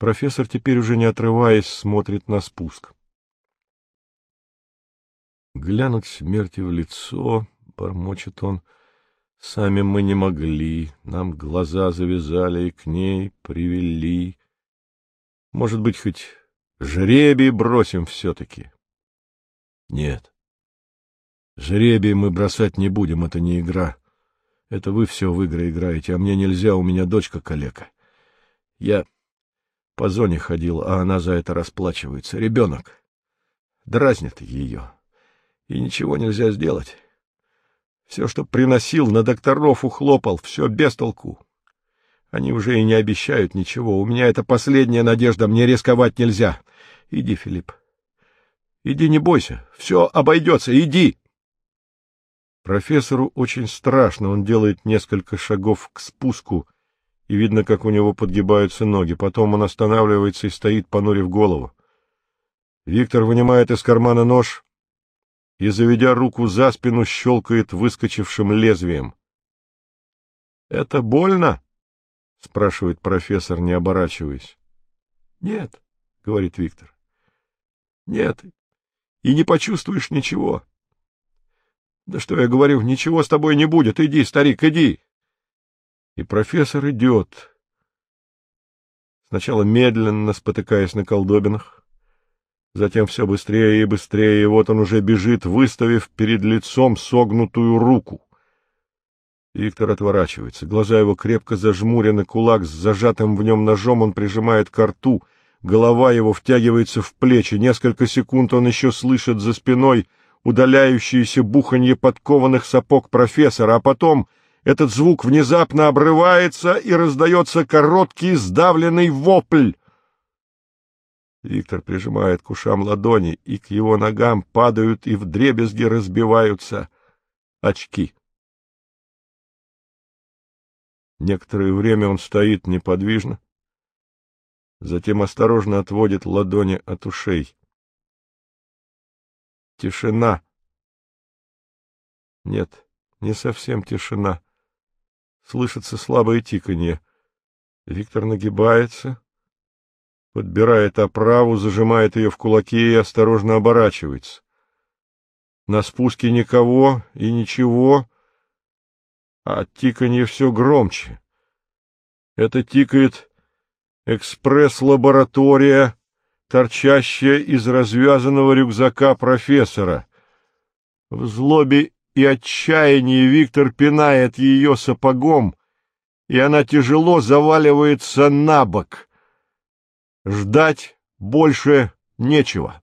Профессор теперь уже не отрываясь смотрит на спуск. Глянуть смерти в лицо, бормочет он, сами мы не могли, нам глаза завязали и к ней привели. Может быть, хоть жребий бросим все-таки? Нет. Жребий мы бросать не будем, это не игра. Это вы все в игры играете, а мне нельзя, у меня дочка калека. Я по зоне ходил, а она за это расплачивается. Ребенок. Дразнит ее. И ничего нельзя сделать. Все, что приносил, на докторов ухлопал, все без толку. Они уже и не обещают ничего. У меня это последняя надежда, мне рисковать нельзя. Иди, Филипп. Иди, не бойся. Все обойдется. Иди. Профессору очень страшно. Он делает несколько шагов к спуску, и видно, как у него подгибаются ноги. Потом он останавливается и стоит, понурив голову. Виктор вынимает из кармана нож и, заведя руку за спину, щелкает выскочившим лезвием. — Это больно? — спрашивает профессор, не оборачиваясь. — Нет, — говорит Виктор. — Нет, и не почувствуешь ничего. — Да что я говорю, ничего с тобой не будет, иди, старик, иди. И профессор идет, сначала медленно, спотыкаясь на колдобинах, затем все быстрее и быстрее, и вот он уже бежит, выставив перед лицом согнутую руку. Виктор отворачивается. Глаза его крепко зажмурены, кулак с зажатым в нем ножом он прижимает к рту, голова его втягивается в плечи. Несколько секунд он еще слышит за спиной удаляющееся буханье подкованных сапог профессора, а потом этот звук внезапно обрывается и раздается короткий сдавленный вопль. Виктор прижимает к ушам ладони, и к его ногам падают и вдребезги разбиваются очки. Некоторое время он стоит неподвижно, затем осторожно отводит ладони от ушей. Тишина. Нет, не совсем тишина. Слышится слабое тиканье. Виктор нагибается, подбирает оправу, зажимает ее в кулаке и осторожно оборачивается. На спуске никого и ничего, а тиканье все громче. Это тикает экспресс-лаборатория, торчащая из развязанного рюкзака профессора. В злобе и отчаянии Виктор пинает ее сапогом, и она тяжело заваливается на бок. Ждать больше нечего.